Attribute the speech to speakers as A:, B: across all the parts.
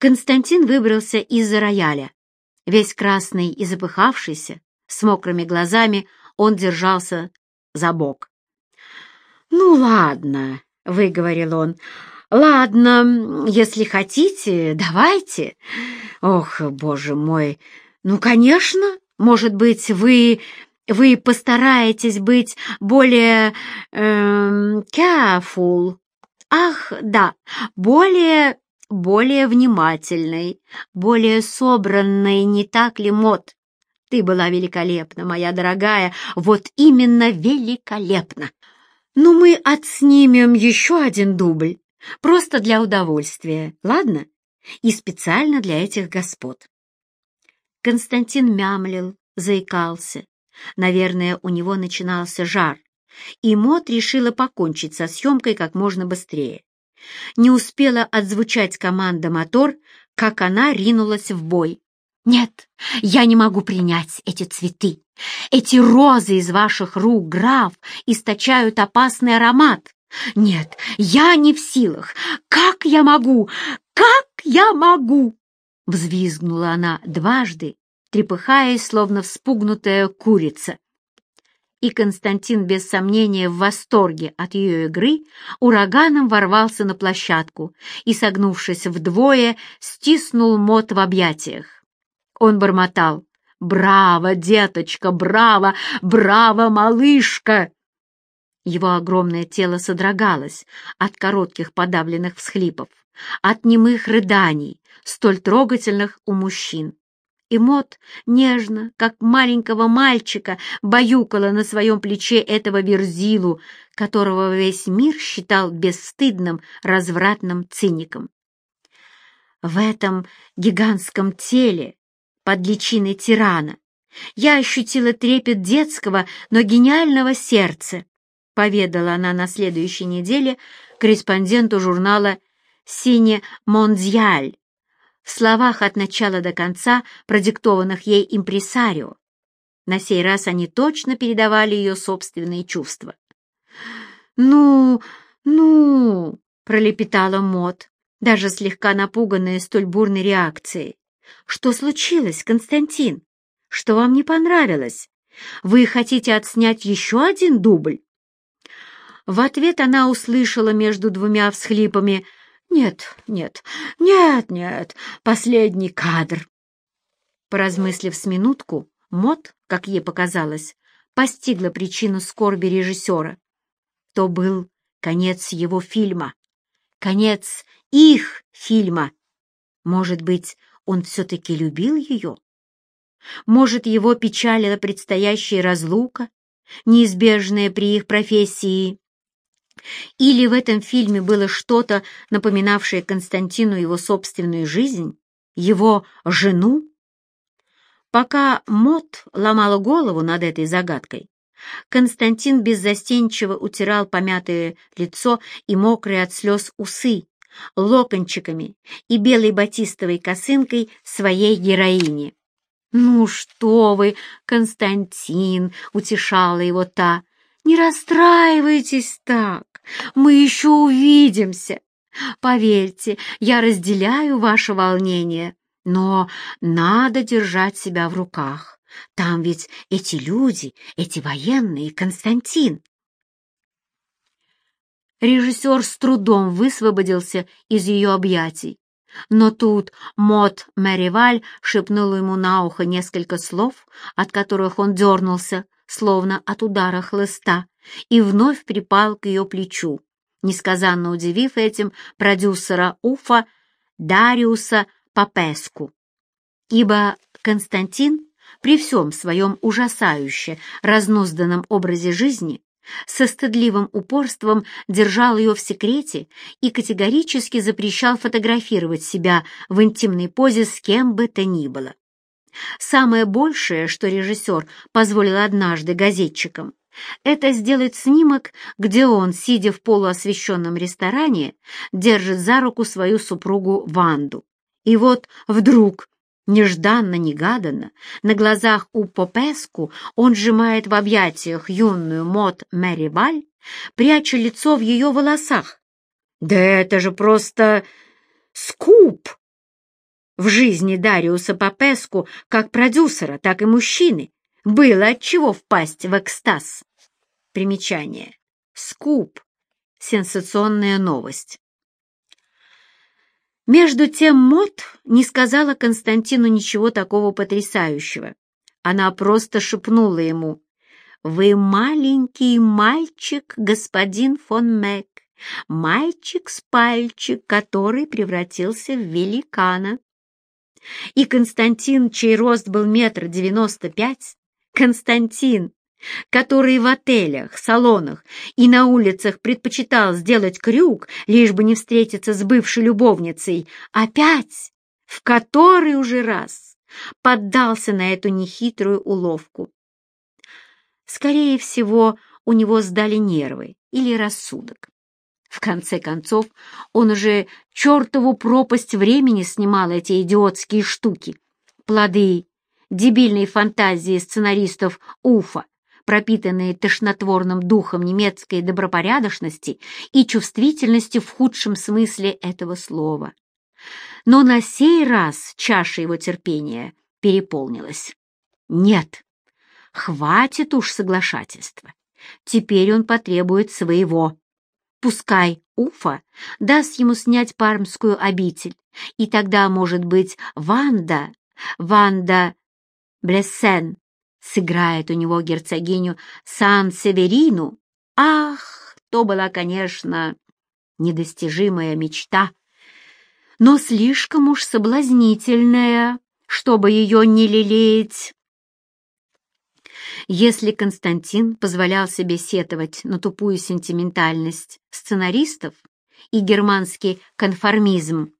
A: Константин выбрался из-за рояля. Весь красный и запыхавшийся, с мокрыми глазами, он держался за бок. «Ну, ладно», — выговорил он, — «ладно, если хотите, давайте. Ох, боже мой, ну, конечно, может быть, вы... вы постараетесь быть более... Эм, careful. Ах, да, более более внимательной, более собранной, не так ли, Мот? Ты была великолепна, моя дорогая, вот именно великолепна. Ну, мы отснимем еще один дубль, просто для удовольствия, ладно? И специально для этих господ. Константин мямлил, заикался. Наверное, у него начинался жар, и Мот решила покончить со съемкой как можно быстрее. Не успела отзвучать команда «Мотор», как она ринулась в бой. «Нет, я не могу принять эти цветы. Эти розы из ваших рук, граф, источают опасный аромат. Нет, я не в силах. Как я могу? Как я могу?» Взвизгнула она дважды, трепыхаясь, словно вспугнутая курица и Константин, без сомнения, в восторге от ее игры, ураганом ворвался на площадку и, согнувшись вдвое, стиснул Мот в объятиях. Он бормотал «Браво, деточка, браво, браво, малышка!» Его огромное тело содрогалось от коротких подавленных всхлипов, от немых рыданий, столь трогательных у мужчин и Мот нежно, как маленького мальчика, баюкала на своем плече этого верзилу, которого весь мир считал бесстыдным, развратным циником. В этом гигантском теле, под личиной тирана, я ощутила трепет детского, но гениального сердца, поведала она на следующей неделе корреспонденту журнала «Сине Мондиаль», в словах от начала до конца, продиктованных ей импресарио. На сей раз они точно передавали ее собственные чувства. «Ну, ну!» — пролепетала Мот, даже слегка напуганная столь бурной реакцией. «Что случилось, Константин? Что вам не понравилось? Вы хотите отснять еще один дубль?» В ответ она услышала между двумя всхлипами — нет, нет, нет, нет, последний кадр. Поразмыслив с минутку, Мот, как ей показалось, постигла причину скорби режиссера. То был конец его фильма, конец их фильма. Может быть, он все-таки любил ее? Может, его печалила предстоящая разлука, неизбежная при их профессии? Или в этом фильме было что-то, напоминавшее Константину его собственную жизнь, его жену? Пока Мот ломала голову над этой загадкой, Константин беззастенчиво утирал помятое лицо и мокрые от слез усы локончиками и белой батистовой косынкой своей героини. «Ну что вы, Константин!» — утешала его та. «Не расстраивайтесь так, мы еще увидимся. Поверьте, я разделяю ваше волнение, но надо держать себя в руках. Там ведь эти люди, эти военные, Константин». Режиссер с трудом высвободился из ее объятий, но тут Мот Мэриваль шепнула ему на ухо несколько слов, от которых он дернулся, словно от удара хлыста, и вновь припал к ее плечу, несказанно удивив этим продюсера Уфа Дариуса Папеску. Ибо Константин при всем своем ужасающе разнузданном образе жизни со стыдливым упорством держал ее в секрете и категорически запрещал фотографировать себя в интимной позе с кем бы то ни было. Самое большее, что режиссер позволил однажды газетчикам, это сделать снимок, где он, сидя в полуосвещенном ресторане, держит за руку свою супругу Ванду. И вот вдруг, нежданно-негаданно, на глазах у Попеску он сжимает в объятиях юную Мот Мэри Валь, пряча лицо в ее волосах. «Да это же просто скуп!» в жизни Дариуса Попеску как продюсера, так и мужчины было от чего впасть в экстаз. Примечание. Скуп. Сенсационная новость. Между тем Мот не сказала Константину ничего такого потрясающего. Она просто шепнула ему «Вы маленький мальчик, господин фон Мэг, мальчик с пальчик, который превратился в великана». И Константин, чей рост был метр девяносто пять, Константин, который в отелях, салонах и на улицах предпочитал сделать крюк, лишь бы не встретиться с бывшей любовницей, опять, в который уже раз, поддался на эту нехитрую уловку. Скорее всего, у него сдали нервы или рассудок. В конце концов, он уже чертову пропасть времени снимал эти идиотские штуки, плоды дебильной фантазии сценаристов Уфа, пропитанные тошнотворным духом немецкой добропорядочности и чувствительности в худшем смысле этого слова. Но на сей раз чаша его терпения переполнилась. Нет, хватит уж соглашательства. Теперь он потребует своего. Пускай Уфа даст ему снять пармскую обитель, и тогда, может быть, Ванда, Ванда Блессен сыграет у него герцогиню Сан-Северину. Ах, то была, конечно, недостижимая мечта, но слишком уж соблазнительная, чтобы ее не лелеять. Если Константин позволял себе сетовать на тупую сентиментальность сценаристов и германский конформизм,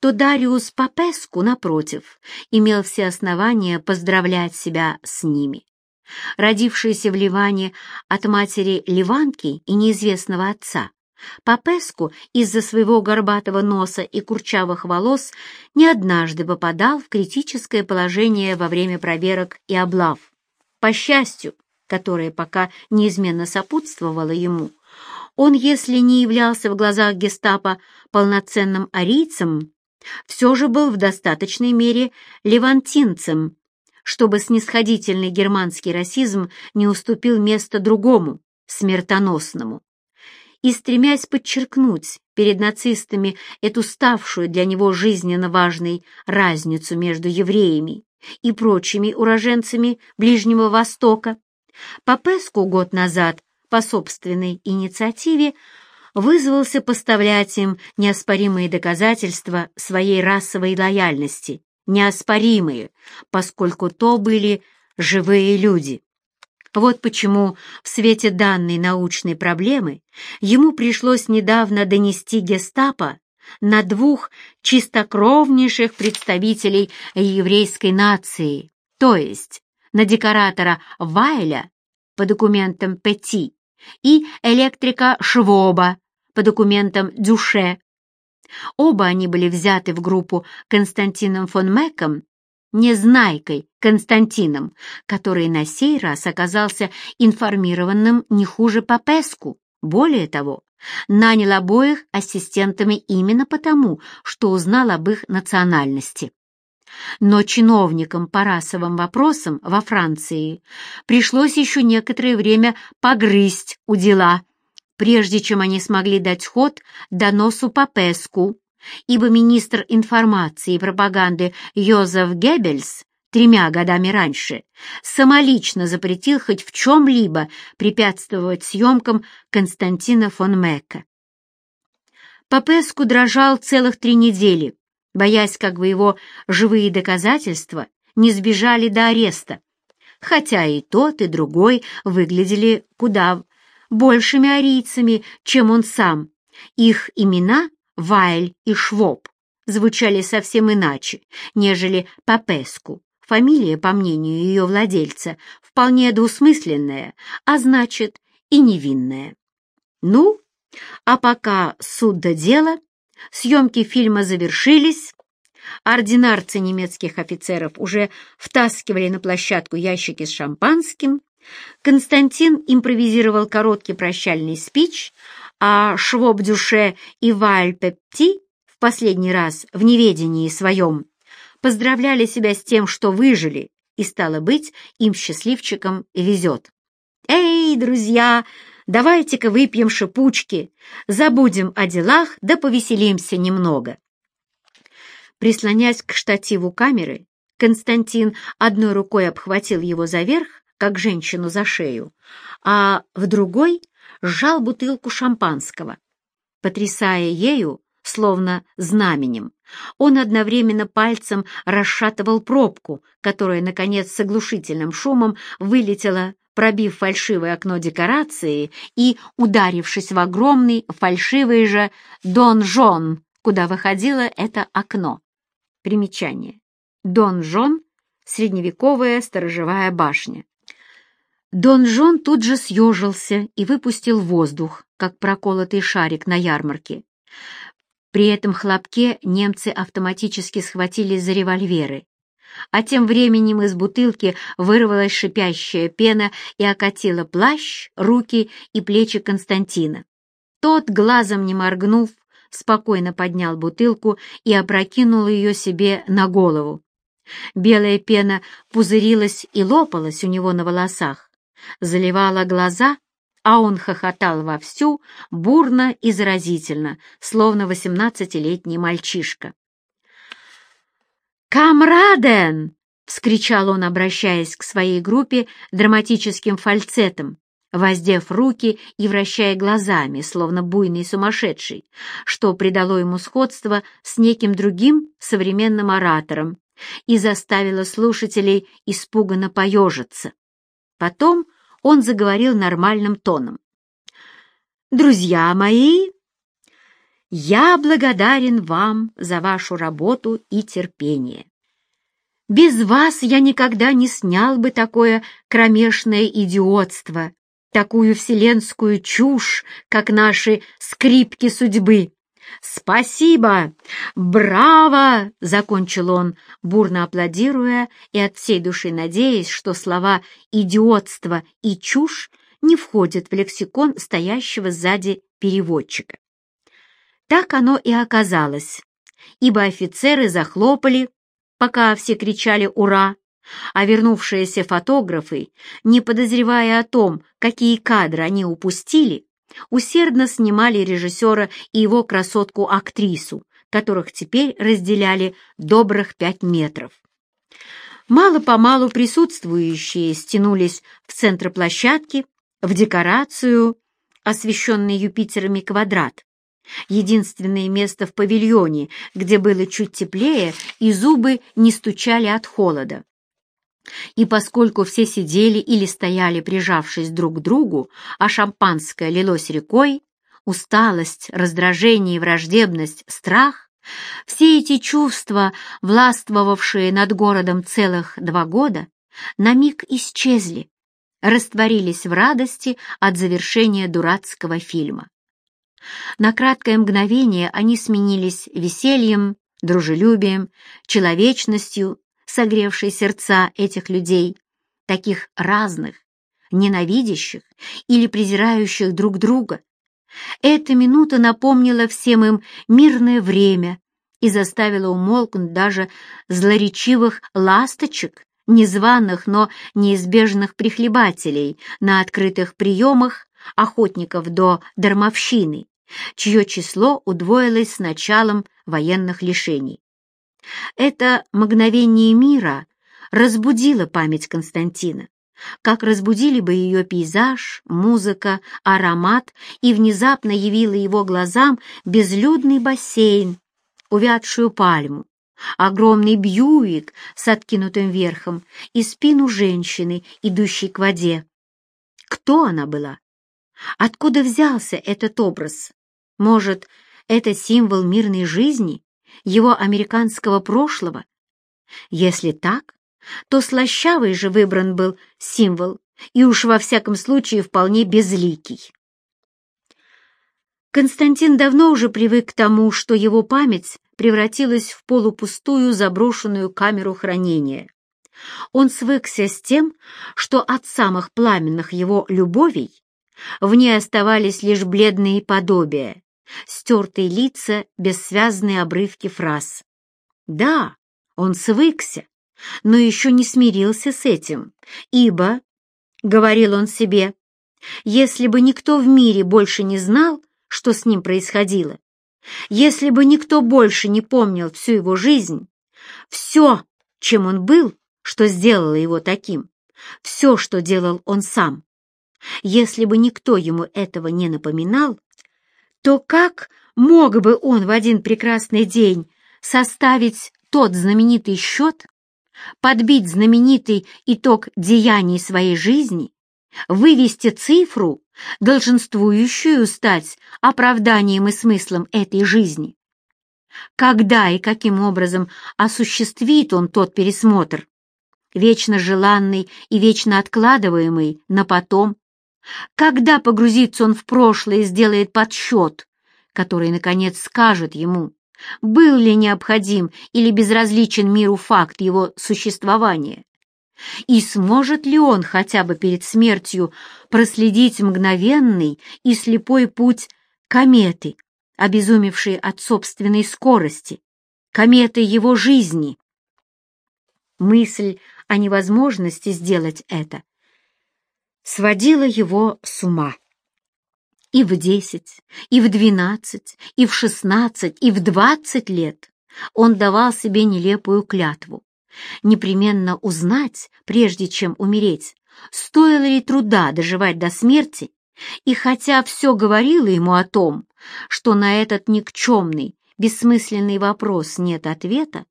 A: то Дариус Папеску, напротив, имел все основания поздравлять себя с ними. Родившийся в Ливане от матери Ливанки и неизвестного отца, Папеску из-за своего горбатого носа и курчавых волос не однажды попадал в критическое положение во время проверок и облав. По счастью, которое пока неизменно сопутствовало ему, он, если не являлся в глазах гестапо полноценным арийцем, все же был в достаточной мере левантинцем, чтобы снисходительный германский расизм не уступил место другому, смертоносному. И стремясь подчеркнуть перед нацистами эту ставшую для него жизненно важной разницу между евреями и прочими уроженцами Ближнего Востока, Папеску год назад по собственной инициативе вызвался поставлять им неоспоримые доказательства своей расовой лояльности, неоспоримые, поскольку то были живые люди. Вот почему в свете данной научной проблемы ему пришлось недавно донести гестапо на двух чистокровнейших представителей еврейской нации, то есть на декоратора Вайля по документам Петти и электрика Швоба по документам Дюше. Оба они были взяты в группу Константином фон Меком, незнайкой Константином, который на сей раз оказался информированным не хуже Попеску. Более того, нанял обоих ассистентами именно потому, что узнал об их национальности. Но чиновникам по расовым вопросам во Франции пришлось еще некоторое время погрызть у дела, прежде чем они смогли дать ход доносу Папеску, ибо министр информации и пропаганды Йозеф Геббельс тремя годами раньше самолично запретил хоть в чем-либо препятствовать съемкам Константина фон Мекка. Папеску дрожал целых три недели, боясь, как бы его живые доказательства не сбежали до ареста, хотя и тот, и другой выглядели куда большими арийцами, чем он сам. Их имена, Вайль и Швоб, звучали совсем иначе, нежели Папеску. Фамилия, по мнению ее владельца, вполне двусмысленная, а значит и невинная. Ну, а пока суд до дела, Съемки фильма завершились, ординарцы немецких офицеров уже втаскивали на площадку ящики с шампанским, Константин импровизировал короткий прощальный спич, а Швоб-Дюше и Валь-Пепти в последний раз в неведении своем поздравляли себя с тем, что выжили, и, стало быть, им счастливчикам везет. «Эй, друзья, давайте-ка выпьем шипучки, забудем о делах да повеселимся немного». Прислонясь к штативу камеры, Константин одной рукой обхватил его за верх, как женщину за шею, а в другой сжал бутылку шампанского. Потрясая ею, словно знаменем, он одновременно пальцем расшатывал пробку, которая, наконец, с оглушительным шумом вылетела, пробив фальшивое окно декорации и ударившись в огромный фальшивый же донжон, куда выходило это окно. Примечание. Донжон — средневековая сторожевая башня. Донжон тут же съежился и выпустил воздух, как проколотый шарик на ярмарке. При этом хлопке немцы автоматически схватились за револьверы. А тем временем из бутылки вырвалась шипящая пена и окатила плащ, руки и плечи Константина. Тот, глазом не моргнув, спокойно поднял бутылку и опрокинул ее себе на голову. Белая пена пузырилась и лопалась у него на волосах, заливала глаза а он хохотал вовсю, бурно и заразительно, словно восемнадцатилетний мальчишка. «Камраден!» — вскричал он, обращаясь к своей группе драматическим фальцетом, воздев руки и вращая глазами, словно буйный сумасшедший, что придало ему сходство с неким другим современным оратором и заставило слушателей испуганно поежиться. Потом он заговорил нормальным тоном. «Друзья мои, я благодарен вам за вашу работу и терпение. Без вас я никогда не снял бы такое кромешное идиотство, такую вселенскую чушь, как наши скрипки судьбы. «Спасибо! Браво!» — закончил он, бурно аплодируя и от всей души надеясь, что слова «идиотство» и «чушь» не входят в лексикон стоящего сзади переводчика. Так оно и оказалось, ибо офицеры захлопали, пока все кричали «Ура!», а вернувшиеся фотографы, не подозревая о том, какие кадры они упустили, усердно снимали режиссера и его красотку-актрису, которых теперь разделяли добрых пять метров. Мало-помалу присутствующие стянулись в центр площадки, в декорацию, освещенный Юпитерами квадрат. Единственное место в павильоне, где было чуть теплее, и зубы не стучали от холода. И поскольку все сидели или стояли, прижавшись друг к другу, а шампанское лилось рекой, усталость, раздражение и враждебность, страх — все эти чувства, властвовавшие над городом целых два года, на миг исчезли, растворились в радости от завершения дурацкого фильма. На краткое мгновение они сменились весельем, дружелюбием, человечностью согревший сердца этих людей, таких разных, ненавидящих или презирающих друг друга. Эта минута напомнила всем им мирное время и заставила умолкнуть даже злоречивых ласточек, незваных, но неизбежных прихлебателей на открытых приемах охотников до дармовщины, чье число удвоилось с началом военных лишений. Это мгновение мира разбудило память Константина, как разбудили бы ее пейзаж, музыка, аромат, и внезапно явило его глазам безлюдный бассейн, увядшую пальму, огромный бьюик с откинутым верхом и спину женщины, идущей к воде. Кто она была? Откуда взялся этот образ? Может, это символ мирной жизни? Его американского прошлого? Если так, то слащавый же выбран был символ, и уж во всяком случае вполне безликий. Константин давно уже привык к тому, что его память превратилась в полупустую заброшенную камеру хранения. Он свыкся с тем, что от самых пламенных его любовей в ней оставались лишь бледные подобия, стертые лица, бессвязные обрывки фраз. Да, Он свыкся, но еще не смирился с этим, ибо, — говорил он себе, — если бы никто в мире больше не знал, что с ним происходило, если бы никто больше не помнил всю его жизнь, все, чем он был, что сделало его таким, все, что делал он сам, если бы никто ему этого не напоминал, то как мог бы он в один прекрасный день составить тот знаменитый счет, подбить знаменитый итог деяний своей жизни, вывести цифру, долженствующую стать оправданием и смыслом этой жизни? Когда и каким образом осуществит он тот пересмотр, вечно желанный и вечно откладываемый на потом, когда погрузится он в прошлое и сделает подсчет, который, наконец, скажет ему, был ли необходим или безразличен миру факт его существования? И сможет ли он хотя бы перед смертью проследить мгновенный и слепой путь кометы, обезумевшей от собственной скорости, кометы его жизни? Мысль о невозможности сделать это сводила его с ума. И в десять, и в двенадцать, и в шестнадцать, и в двадцать лет он давал себе нелепую клятву. Непременно узнать, прежде чем умереть, стоило ли труда доживать до смерти, и хотя все говорило ему о том, что на этот никчемный, бессмысленный вопрос нет ответа,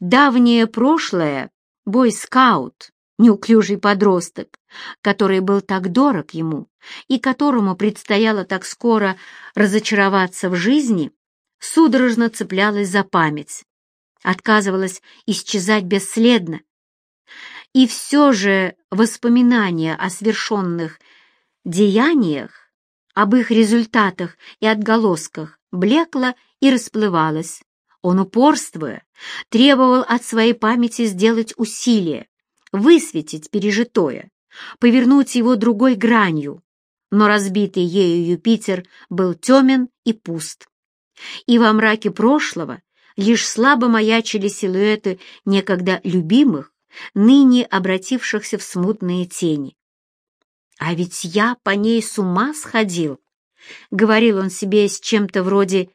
A: давнее прошлое, бойскаут, неуклюжий подросток, который был так дорог ему и которому предстояло так скоро разочароваться в жизни, судорожно цеплялась за память, отказывалась исчезать бесследно. И все же воспоминания о свершенных деяниях, об их результатах и отголосках блекло и расплывалось. Он, упорствуя, требовал от своей памяти сделать усилие, высветить пережитое, повернуть его другой гранью, но разбитый ею Юпитер был темен и пуст. И во мраке прошлого лишь слабо маячили силуэты некогда любимых, ныне обратившихся в смутные тени. «А ведь я по ней с ума сходил», — говорил он себе с чем-то вроде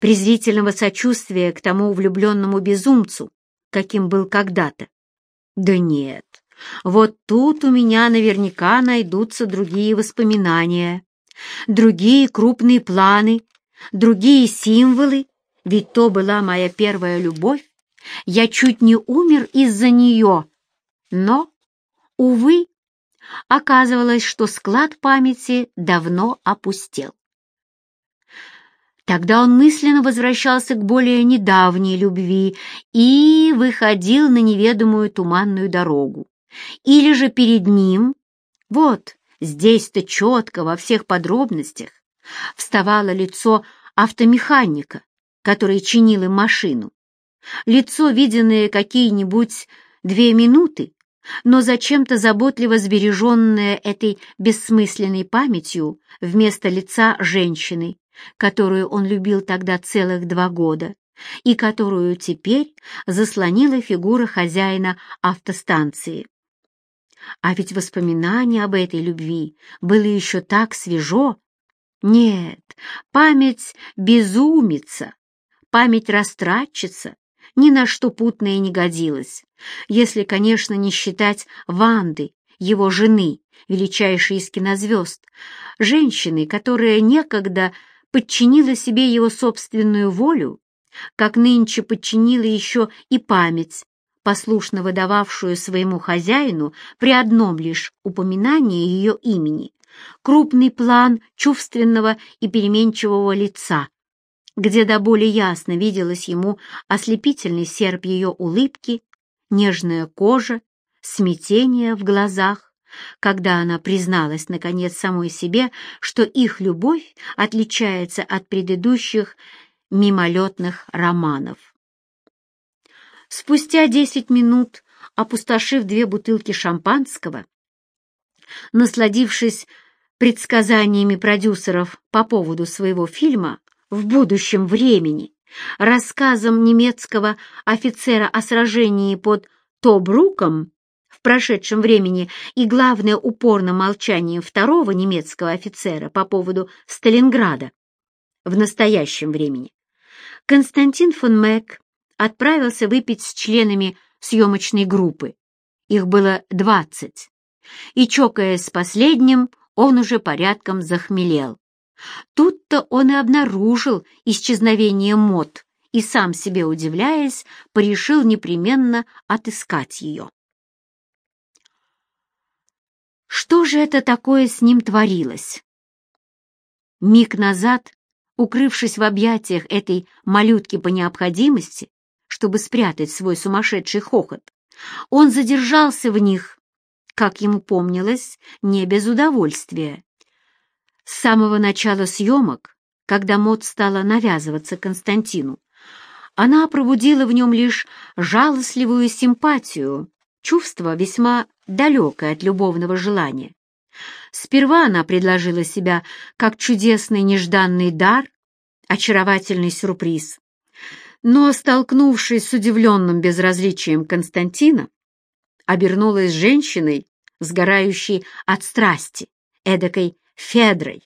A: презрительного сочувствия к тому влюбленному безумцу, каким был когда-то. Да нет, вот тут у меня наверняка найдутся другие воспоминания, другие крупные планы, другие символы, ведь то была моя первая любовь. Я чуть не умер из-за нее. Но, увы, оказывалось, что склад памяти давно опустел. Тогда он мысленно возвращался к более недавней любви и выходил на неведомую туманную дорогу. Или же перед ним, вот здесь-то четко во всех подробностях, вставало лицо автомеханика, который чинил им машину. Лицо, виденное какие-нибудь две минуты, но зачем-то заботливо сбереженное этой бессмысленной памятью вместо лица женщины, которую он любил тогда целых два года и которую теперь заслонила фигура хозяина автостанции. А ведь воспоминание об этой любви было еще так свежо. Нет, память безумится, память растратчится, ни на что путное не годилась, если, конечно, не считать Ванды, его жены, величайшей из кинозвезд, женщины, которая некогда подчинила себе его собственную волю, как нынче подчинила еще и память, послушно выдававшую своему хозяину при одном лишь упоминании ее имени, крупный план чувственного и переменчивого лица, где до боли ясно виделось ему ослепительный серп ее улыбки, нежная кожа, смятение в глазах, когда она призналась, наконец, самой себе, что их любовь отличается от предыдущих мимолетных романов. Спустя десять минут, опустошив две бутылки шампанского, насладившись предсказаниями продюсеров по поводу своего фильма в будущем времени, рассказам немецкого офицера о сражении под Тобруком прошедшем времени и, главное, упорным молчанием второго немецкого офицера по поводу Сталинграда в настоящем времени, Константин фон Мэг отправился выпить с членами съемочной группы. Их было двадцать. И, чокаясь с последним, он уже порядком захмелел. Тут-то он и обнаружил исчезновение мод и, сам себе удивляясь, порешил непременно отыскать ее. Что же это такое с ним творилось? Миг назад, укрывшись в объятиях этой малютки по необходимости, чтобы спрятать свой сумасшедший хохот, он задержался в них, как ему помнилось, не без удовольствия. С самого начала съемок, когда Мот стала навязываться Константину, она пробудила в нем лишь жалостливую симпатию, чувство весьма далекое от любовного желания. Сперва она предложила себя как чудесный нежданный дар, очаровательный сюрприз. Но, столкнувшись с удивленным безразличием Константина, обернулась женщиной, сгорающей от страсти, эдакой Федрой.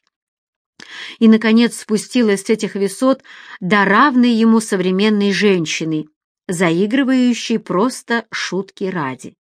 A: И, наконец, спустилась с этих высот до равной ему современной женщины, заигрывающей просто шутки ради.